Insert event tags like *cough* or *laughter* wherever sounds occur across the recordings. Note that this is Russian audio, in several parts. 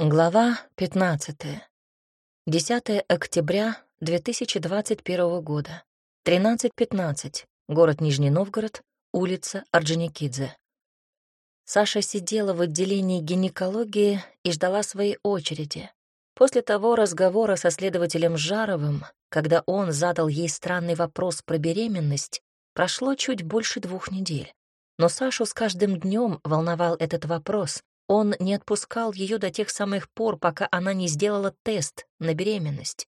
Глава 15. 10 октября 2021 года. 13.15. Город Нижний Новгород. Улица Орджоникидзе. Саша сидела в отделении гинекологии и ждала своей очереди. После того разговора со следователем Жаровым, когда он задал ей странный вопрос про беременность, прошло чуть больше двух недель. Но Сашу с каждым днем волновал этот вопрос, он не отпускал ее до тех самых пор, пока она не сделала тест на беременность.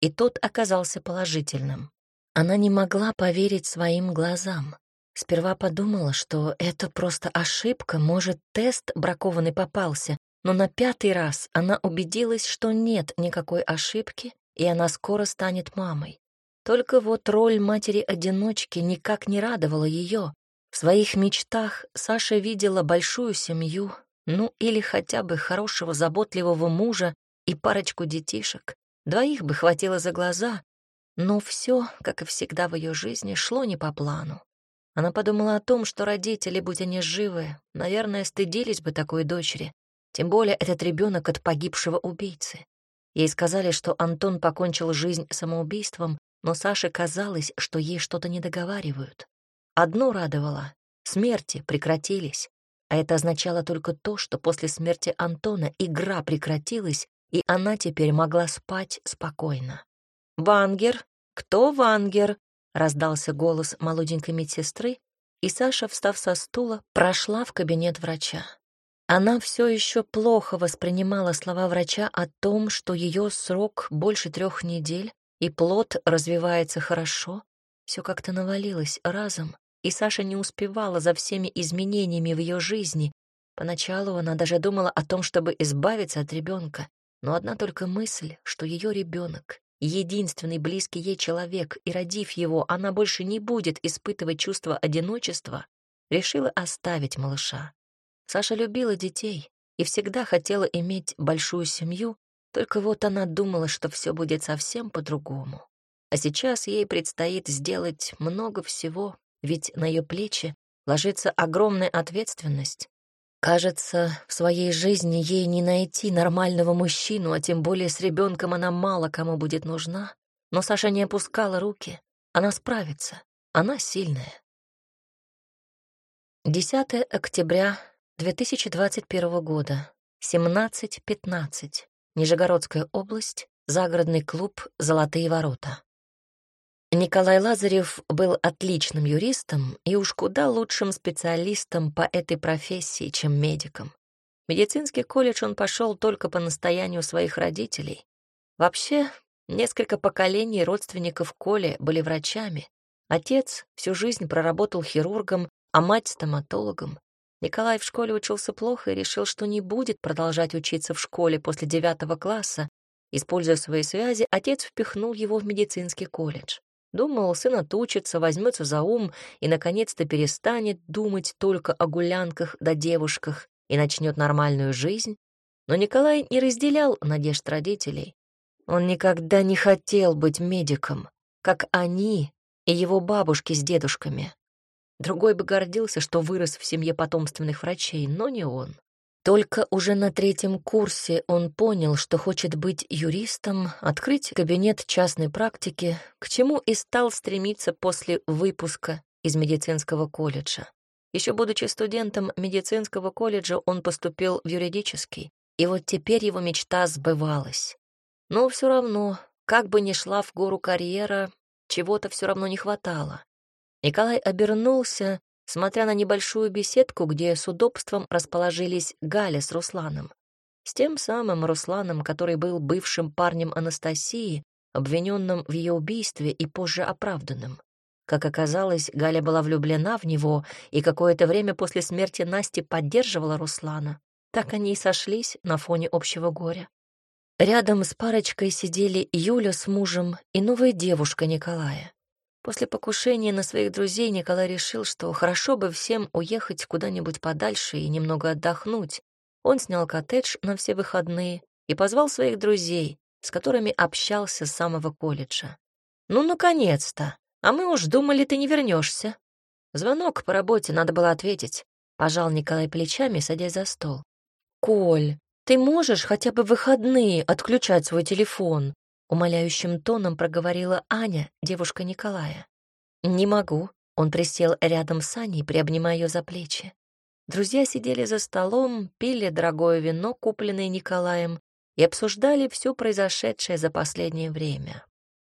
И тот оказался положительным. Она не могла поверить своим глазам. Сперва подумала, что это просто ошибка, может, тест бракованный попался, но на пятый раз она убедилась, что нет никакой ошибки, и она скоро станет мамой. Только вот роль матери-одиночки никак не радовала ее. В своих мечтах Саша видела большую семью, ну, или хотя бы хорошего, заботливого мужа и парочку детишек. Двоих бы хватило за глаза, но все, как и всегда в ее жизни, шло не по плану. Она подумала о том, что родители, будь они живы, наверное, стыдились бы такой дочери, тем более этот ребенок от погибшего убийцы. Ей сказали, что Антон покончил жизнь самоубийством, но Саше казалось, что ей что-то не договаривают. Одно радовало — смерти прекратились. А это означало только то, что после смерти Антона игра прекратилась, и она теперь могла спать спокойно. «Вангер? Кто Вангер?» — раздался голос молоденькой медсестры, и Саша, встав со стула, прошла в кабинет врача. Она все еще плохо воспринимала слова врача о том, что ее срок больше трех недель, и плод развивается хорошо. Все как-то навалилось разом, и Саша не успевала за всеми изменениями в ее жизни. Поначалу она даже думала о том, чтобы избавиться от ребенка, но одна только мысль, что ее ребенок, единственный близкий ей человек, и родив его, она больше не будет испытывать чувство одиночества, решила оставить малыша. Саша любила детей и всегда хотела иметь большую семью, только вот она думала, что все будет совсем по-другому. А сейчас ей предстоит сделать много всего, ведь на ее плечи ложится огромная ответственность. Кажется, в своей жизни ей не найти нормального мужчину, а тем более с ребенком она мало кому будет нужна. Но Саша не опускала руки. Она справится. Она сильная. 10 октября 2021 года, 17.15. Нижегородская область, загородный клуб «Золотые ворота». Николай Лазарев был отличным юристом и уж куда лучшим специалистом по этой профессии, чем медиком. Медицинский колледж он пошел только по настоянию своих родителей. Вообще, несколько поколений родственников Коли были врачами. Отец всю жизнь проработал хирургом, а мать — стоматологом. Николай в школе учился плохо и решил, что не будет продолжать учиться в школе после девятого класса. Используя свои связи, отец впихнул его в медицинский колледж. Думал, сын отучится, возьмется за ум и, наконец-то, перестанет думать только о гулянках да девушках и начнет нормальную жизнь. Но Николай не разделял надежд родителей. Он никогда не хотел быть медиком, как они и его бабушки с дедушками. Другой бы гордился, что вырос в семье потомственных врачей, но не он. Только уже на третьем курсе он понял, что хочет быть юристом, открыть кабинет частной практики, к чему и стал стремиться после выпуска из медицинского колледжа. Еще будучи студентом медицинского колледжа, он поступил в юридический, и вот теперь его мечта сбывалась. Но все равно, как бы ни шла в гору карьера, чего-то все равно не хватало. Николай обернулся смотря на небольшую беседку, где с удобством расположились Галя с Русланом. С тем самым Русланом, который был бывшим парнем Анастасии, обвиненным в ее убийстве и позже оправданным. Как оказалось, Галя была влюблена в него и какое-то время после смерти Насти поддерживала Руслана. Так они и сошлись на фоне общего горя. Рядом с парочкой сидели Юля с мужем и новая девушка Николая. После покушения на своих друзей Николай решил, что хорошо бы всем уехать куда-нибудь подальше и немного отдохнуть. Он снял коттедж на все выходные и позвал своих друзей, с которыми общался с самого колледжа. «Ну, наконец-то! А мы уж думали, ты не вернешься. Звонок по работе надо было ответить. Пожал Николай плечами, садясь за стол. «Коль, Ты можешь хотя бы в выходные отключать свой телефон?» Умоляющим тоном проговорила Аня, девушка Николая. «Не могу». Он присел рядом с Аней, приобнимая ее за плечи. Друзья сидели за столом, пили дорогое вино, купленное Николаем, и обсуждали все произошедшее за последнее время.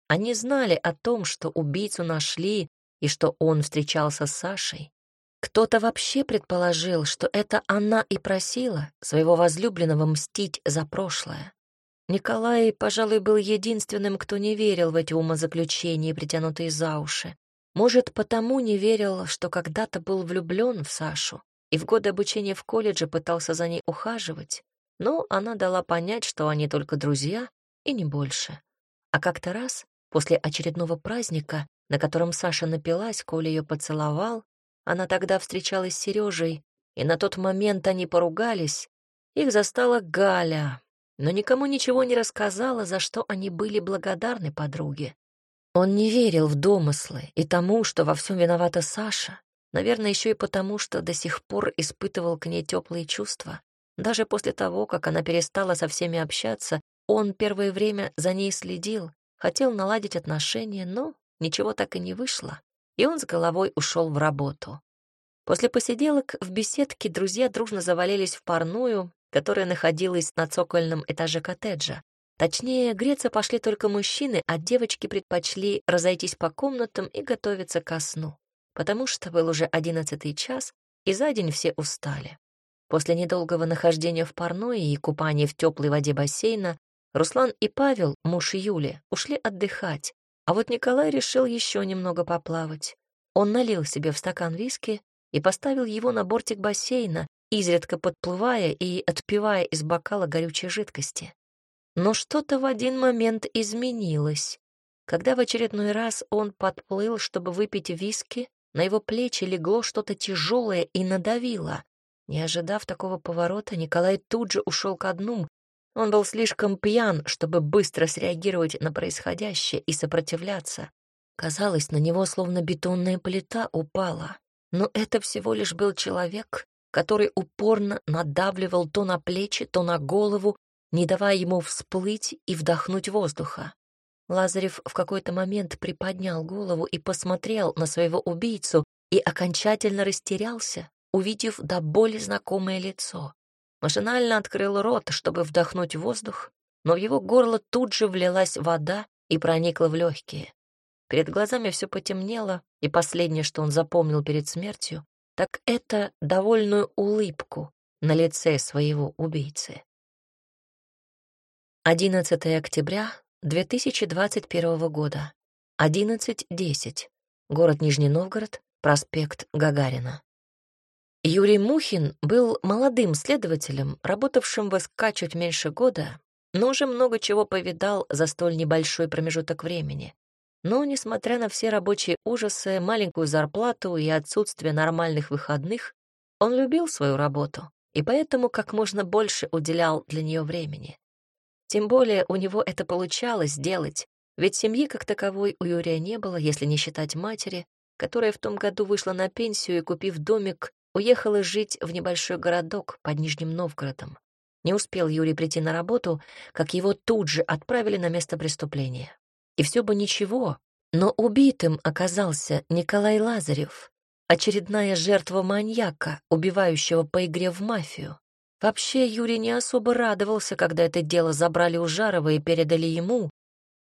Они знали о том, что убийцу нашли и что он встречался с Сашей. Кто-то вообще предположил, что это она и просила своего возлюбленного мстить за прошлое. Николай, пожалуй, был единственным, кто не верил в эти умозаключения, притянутые за уши. Может, потому не верил, что когда-то был влюблен в Сашу и в годы обучения в колледже пытался за ней ухаживать, но она дала понять, что они только друзья и не больше. А как-то раз, после очередного праздника, на котором Саша напилась, Коля ее поцеловал, она тогда встречалась с Сережей, и на тот момент они поругались. Их застала Галя, но никому ничего не рассказала, за что они были благодарны подруге. Он не верил в домыслы и тому, что во всем виновата Саша, наверное, еще и потому, что до сих пор испытывал к ней теплые чувства. Даже после того, как она перестала со всеми общаться, он первое время за ней следил, хотел наладить отношения, но ничего так и не вышло и он с головой ушел в работу. После посиделок в беседке друзья дружно завалились в парную, которая находилась на цокольном этаже коттеджа. Точнее, греться пошли только мужчины, а девочки предпочли разойтись по комнатам и готовиться ко сну, потому что был уже одиннадцатый час, и за день все устали. После недолгого нахождения в парной и купания в теплой воде бассейна Руслан и Павел, муж Юли, ушли отдыхать, а вот Николай решил еще немного поплавать. Он налил себе в стакан виски и поставил его на бортик бассейна, изредка подплывая и отпивая из бокала горючей жидкости. Но что-то в один момент изменилось. Когда в очередной раз он подплыл, чтобы выпить виски, на его плечи легло что-то тяжелое и надавило. Не ожидав такого поворота, Николай тут же ушел ко дну, он был слишком пьян, чтобы быстро среагировать на происходящее и сопротивляться. Казалось, на него словно бетонная плита упала. Но это всего лишь был человек, который упорно надавливал то на плечи, то на голову, не давая ему всплыть и вдохнуть воздуха. Лазарев в какой-то момент приподнял голову и посмотрел на своего убийцу и окончательно растерялся, увидев до боли знакомое лицо. Машинально открыл рот, чтобы вдохнуть воздух, но в его горло тут же влилась вода и проникла в легкие. Перед глазами все потемнело, и последнее, что он запомнил перед смертью, так это довольную улыбку на лице своего убийцы. 11 октября 2021 года, 11.10, город Нижний Новгород, проспект Гагарина. Юрий Мухин был молодым следователем, работавшим в СК чуть меньше года, но уже много чего повидал за столь небольшой промежуток времени. Но, несмотря на все рабочие ужасы, маленькую зарплату и отсутствие нормальных выходных, он любил свою работу и поэтому как можно больше уделял для нее времени. Тем более у него это получалось сделать, ведь семьи как таковой у Юрия не было, если не считать матери, которая в том году вышла на пенсию и, купив домик, уехала жить в небольшой городок под Нижним Новгородом. Не успел Юрий прийти на работу, как его тут же отправили на место преступления. И все бы ничего, но убитым оказался Николай Лазарев, очередная жертва маньяка, убивающего по игре в мафию. Вообще Юрий не особо радовался, когда это дело забрали у Жарова и передали ему.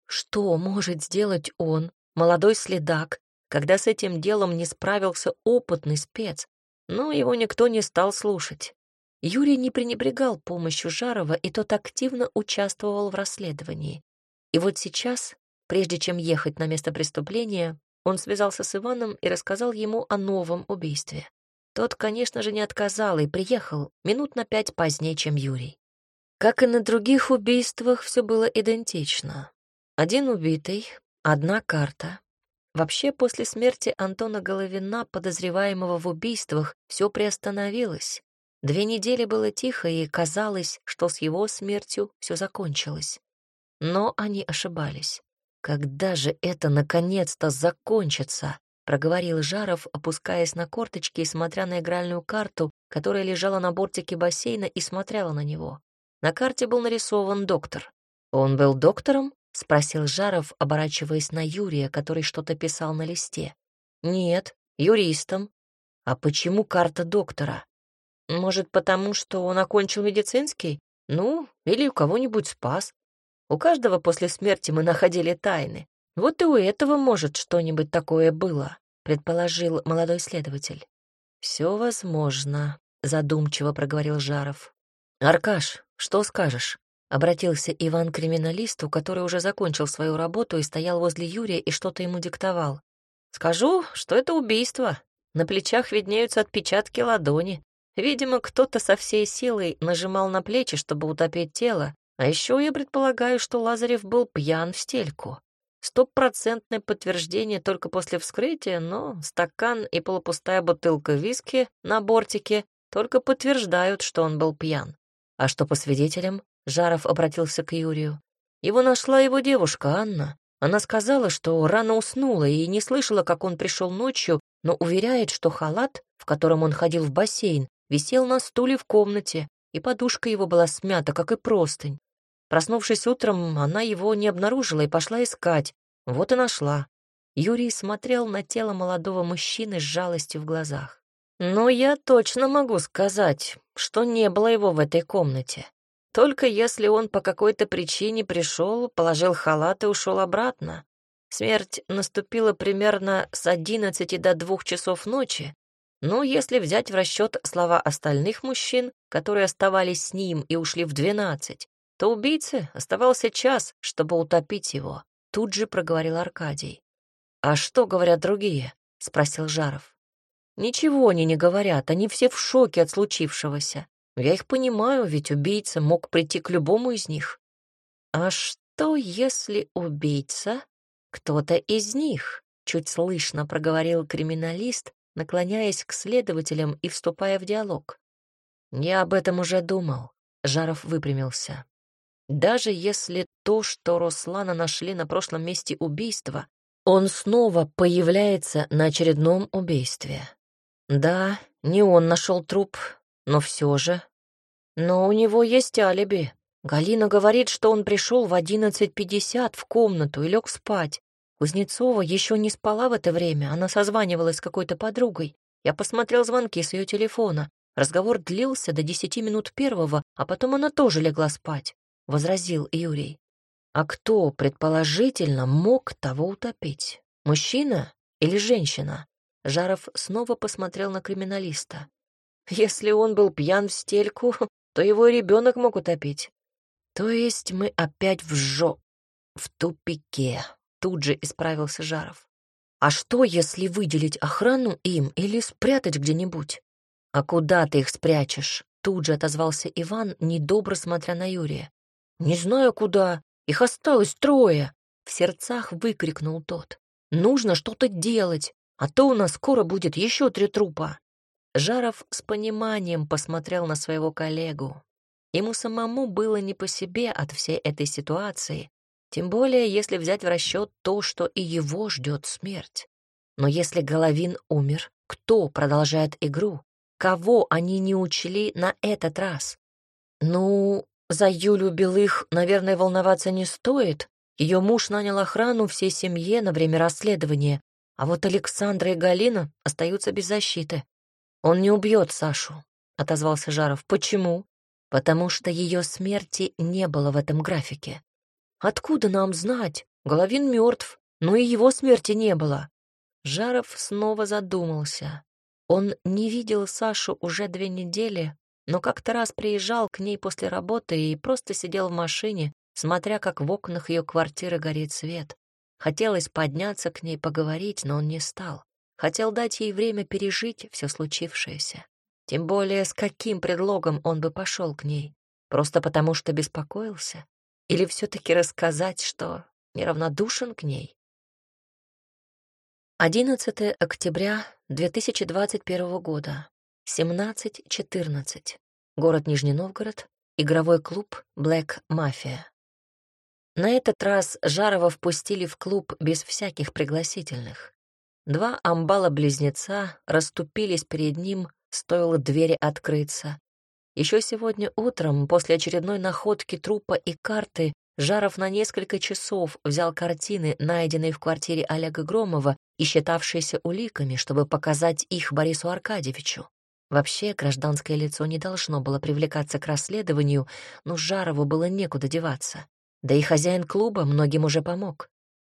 Что может сделать он, молодой следак, когда с этим делом не справился опытный спец, но его никто не стал слушать. Юрий не пренебрегал помощью Жарова, и тот активно участвовал в расследовании. И вот сейчас, прежде чем ехать на место преступления, он связался с Иваном и рассказал ему о новом убийстве. Тот, конечно же, не отказал и приехал минут на пять позднее, чем Юрий. Как и на других убийствах, все было идентично. Один убитый, одна карта, Вообще, после смерти Антона Головина, подозреваемого в убийствах, все приостановилось. Две недели было тихо, и казалось, что с его смертью все закончилось. Но они ошибались. «Когда же это наконец-то закончится?» — проговорил Жаров, опускаясь на корточки и смотря на игральную карту, которая лежала на бортике бассейна и смотрела на него. На карте был нарисован доктор. «Он был доктором?» — спросил Жаров, оборачиваясь на Юрия, который что-то писал на листе. «Нет, юристом». «А почему карта доктора?» «Может, потому что он окончил медицинский? Ну, или у кого-нибудь спас. У каждого после смерти мы находили тайны. Вот и у этого, может, что-нибудь такое было», — предположил молодой следователь. «Все возможно», — задумчиво проговорил Жаров. «Аркаш, что скажешь?» — обратился Иван к криминалисту, который уже закончил свою работу и стоял возле Юрия и что-то ему диктовал. «Скажу, что это убийство. На плечах виднеются отпечатки ладони. Видимо, кто-то со всей силой нажимал на плечи, чтобы утопить тело, а еще я предполагаю, что Лазарев был пьян в стельку. Стопроцентное подтверждение только после вскрытия, но стакан и полупустая бутылка виски на бортике только подтверждают, что он был пьян. А что по свидетелям? Жаров обратился к Юрию. Его нашла его девушка Анна. Она сказала, что рано уснула и не слышала, как он пришел ночью, но уверяет, что халат, в котором он ходил в бассейн, висел на стуле в комнате, и подушка его была смята, как и простынь. Проснувшись утром, она его не обнаружила и пошла искать. Вот и нашла. Юрий смотрел на тело молодого мужчины с жалостью в глазах. Но я точно могу сказать, что не было его в этой комнате. Только если он по какой-то причине пришел, положил халат и ушел обратно. Смерть наступила примерно с одиннадцати до двух часов ночи, но если взять в расчет слова остальных мужчин, которые оставались с ним и ушли в двенадцать, то убийце оставался час, чтобы утопить его. Тут же проговорил Аркадий. «А что говорят другие?» — спросил Жаров. «Ничего они не говорят, они все в шоке от случившегося. Я их понимаю, ведь убийца мог прийти к любому из них». «А что, если убийца кто-то из них?» — чуть слышно проговорил криминалист, наклоняясь к следователям и вступая в диалог. «Я об этом уже думал», — Жаров выпрямился. «Даже если то, что Руслана нашли на прошлом месте убийства, он снова появляется на очередном убийстве. Да, не он нашел труп, но все же. Но у него есть алиби. Галина говорит, что он пришел в 11.50 в комнату и лег спать, Кузнецова еще не спала в это время, она созванивалась с какой-то подругой. Я посмотрел звонки с ее телефона. Разговор длился до десяти минут первого, а потом она тоже легла спать, — возразил Юрий. А кто, предположительно, мог того утопить? Мужчина или женщина? Жаров снова посмотрел на криминалиста. Если он был пьян в стельку, *laughs* то его ребенок мог утопить. То есть мы опять в жо... в тупике. Тут же исправился Жаров. А что, если выделить охрану им или спрятать где-нибудь? А куда ты их спрячешь? Тут же отозвался Иван, недобро смотря на Юрия. Не знаю куда, их осталось трое. В сердцах выкрикнул тот. Нужно что-то делать, а то у нас скоро будет еще три трупа. Жаров с пониманием посмотрел на своего коллегу. Ему самому было не по себе от всей этой ситуации, тем более, если взять в расчет то, что и его ждет смерть. Но если Головин умер, кто продолжает игру? Кого они не учли на этот раз? Ну, за Юлю Белых, наверное, волноваться не стоит. Ее муж нанял охрану всей семье на время расследования, а вот Александра и Галина остаются без защиты. Он не убьет Сашу, — отозвался Жаров. Почему? Потому что ее смерти не было в этом графике. Откуда нам знать? Головин мертв, но и его смерти не было. Жаров снова задумался. Он не видел Сашу уже две недели, но как-то раз приезжал к ней после работы и просто сидел в машине, смотря как в окнах ее квартиры горит свет. Хотелось подняться к ней, поговорить, но он не стал. Хотел дать ей время пережить все случившееся. Тем более, с каким предлогом он бы пошел к ней? Просто потому, что беспокоился? Или все-таки рассказать, что неравнодушен к ней? 11 октября 2021 года, 17.14. Город Нижний Новгород, игровой клуб «Блэк Мафия». На этот раз Жарова впустили в клуб без всяких пригласительных. Два амбала-близнеца расступились перед ним, стоило двери открыться. Еще сегодня утром, после очередной находки трупа и карты, Жаров на несколько часов взял картины, найденные в квартире Олега Громова и считавшиеся уликами, чтобы показать их Борису Аркадьевичу. Вообще, гражданское лицо не должно было привлекаться к расследованию, но Жарову было некуда деваться. Да и хозяин клуба многим уже помог.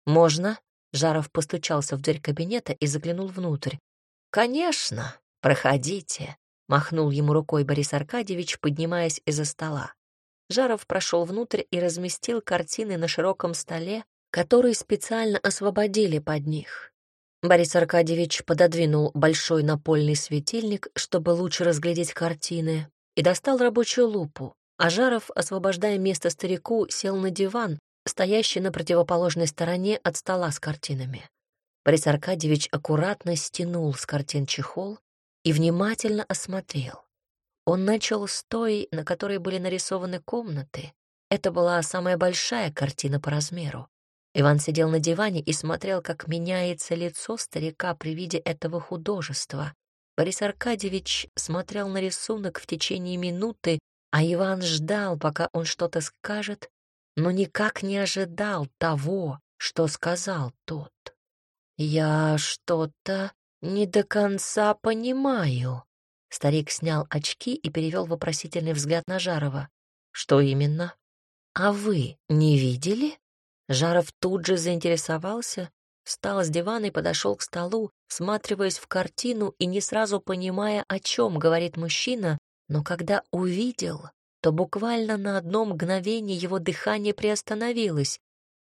«Можно?» — Жаров постучался в дверь кабинета и заглянул внутрь. «Конечно, проходите», — махнул ему рукой Борис Аркадьевич, поднимаясь из-за стола. Жаров прошел внутрь и разместил картины на широком столе, который специально освободили под них. Борис Аркадьевич пододвинул большой напольный светильник, чтобы лучше разглядеть картины, и достал рабочую лупу, а Жаров, освобождая место старику, сел на диван, стоящий на противоположной стороне от стола с картинами. Борис Аркадьевич аккуратно стянул с картин чехол и внимательно осмотрел. Он начал с той, на которой были нарисованы комнаты. Это была самая большая картина по размеру. Иван сидел на диване и смотрел, как меняется лицо старика при виде этого художества. Борис Аркадьевич смотрел на рисунок в течение минуты, а Иван ждал, пока он что-то скажет, но никак не ожидал того, что сказал тот. «Я что-то не до конца понимаю», Старик снял очки и перевел вопросительный взгляд на Жарова. «Что именно?» «А вы не видели?» Жаров тут же заинтересовался, встал с дивана и подошел к столу, всматриваясь в картину и не сразу понимая, о чем говорит мужчина, но когда увидел, то буквально на одно мгновение его дыхание приостановилось.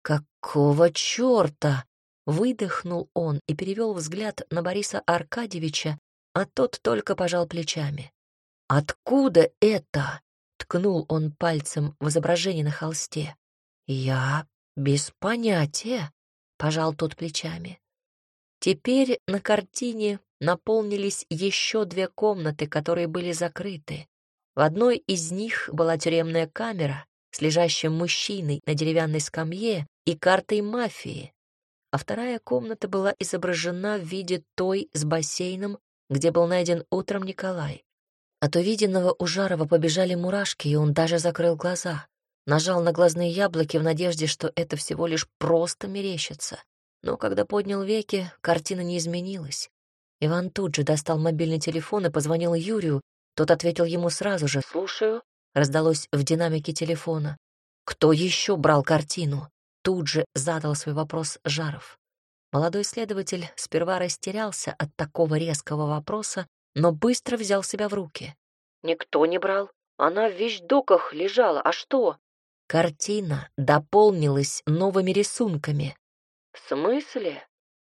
«Какого черта?» — выдохнул он и перевел взгляд на Бориса Аркадьевича, а тот только пожал плечами. «Откуда это?» — ткнул он пальцем в изображение на холсте. «Я без понятия», — пожал тот плечами. Теперь на картине наполнились еще две комнаты, которые были закрыты. В одной из них была тюремная камера с лежащим мужчиной на деревянной скамье и картой мафии, а вторая комната была изображена в виде той с бассейном где был найден утром Николай. От увиденного у Жарова побежали мурашки, и он даже закрыл глаза. Нажал на глазные яблоки в надежде, что это всего лишь просто мерещится. Но когда поднял веки, картина не изменилась. Иван тут же достал мобильный телефон и позвонил Юрию. Тот ответил ему сразу же «Слушаю», раздалось в динамике телефона. «Кто еще брал картину?» Тут же задал свой вопрос Жаров. Молодой следователь сперва растерялся от такого резкого вопроса, но быстро взял себя в руки. «Никто не брал. Она в вещдоках лежала. А что?» Картина дополнилась новыми рисунками. «В смысле?»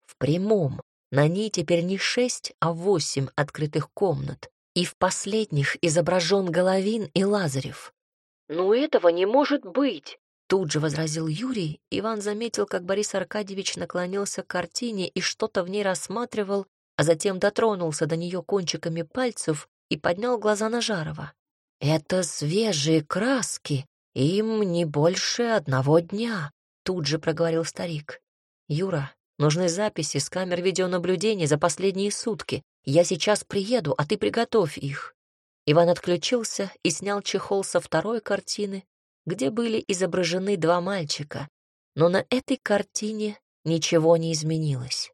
«В прямом. На ней теперь не шесть, а восемь открытых комнат. И в последних изображен Головин и Лазарев». «Ну этого не может быть!» Тут же возразил Юрий. Иван заметил, как Борис Аркадьевич наклонился к картине и что-то в ней рассматривал, а затем дотронулся до нее кончиками пальцев и поднял глаза на Жарова. «Это свежие краски, им не больше одного дня», — тут же проговорил старик. «Юра, нужны записи с камер видеонаблюдения за последние сутки. Я сейчас приеду, а ты приготовь их». Иван отключился и снял чехол со второй картины, где были изображены два мальчика, но на этой картине ничего не изменилось.